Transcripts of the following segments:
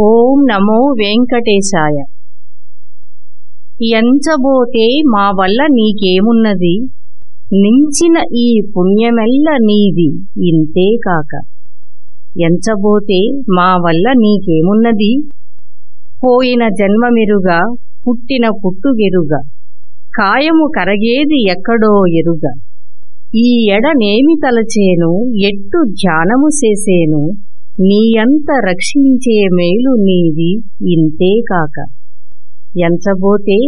ఓం నమో వెంకటేశాయ. ఎంచబోతే మా వల్ల నీకేమున్నది? నించిన ఈ పుణ్యమెల్ల నీది ఇంతేకాక ఎంచబోతే మా వల్ల నీకేమున్నది? పోయిన జన్మమెరుగా పుట్టిన పుట్టుగెరుగా. కాయము కరగేది ఎక్కడో ఎరుగా. ఈ ఎడనేమి తలచేను? ఎట్టు ధ్యానము చేసేను? నీయంత రక్షించే మేలు నీది ఇంతేకాక ఎంచబోతే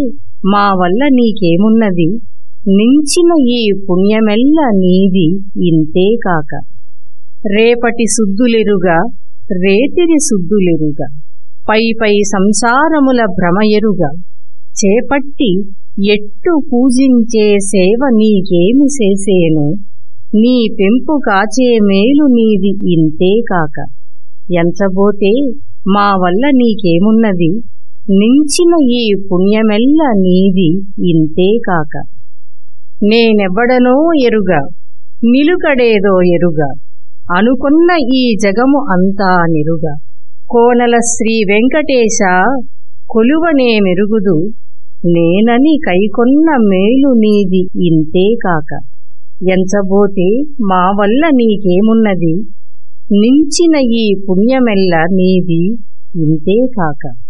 మా వల్ల నీకేమున్నది? నించిన ఈ పుణ్యమెల్ల నీది ఇంతేకాక రేపటి శుద్ధులెరుగా రేతిరి శుద్ధులెరుగా పై పై సంసారముల భ్రమయరుగా చేపట్టి ఎట్టు పూజించే సేవ నీకేమి చేసేను? నీ పెంపు కాచే మేలు నీది ఇంతేకాక ఎంచబోతే మా వల్ల నీకేమున్నది? నించిన ఈ పుణ్యమెల్ల నీది ఇంతేకాక నేనెవ్వడనో ఎరుగా నిలుకడేదో ఎరుగా అనుకున్న ఈ జగము అంతా నిరుగా. కోనల శ్రీ వెంకటేశ కొలువనే మెరుగుదు నేనని కైకొన్న మేలు నీది ఇంతేకాక ఎంచబోతే మా వల్ల నీకేమున్నది? నించిన ఈ పుణ్యమెల్ల నీది ఇంతే కాక.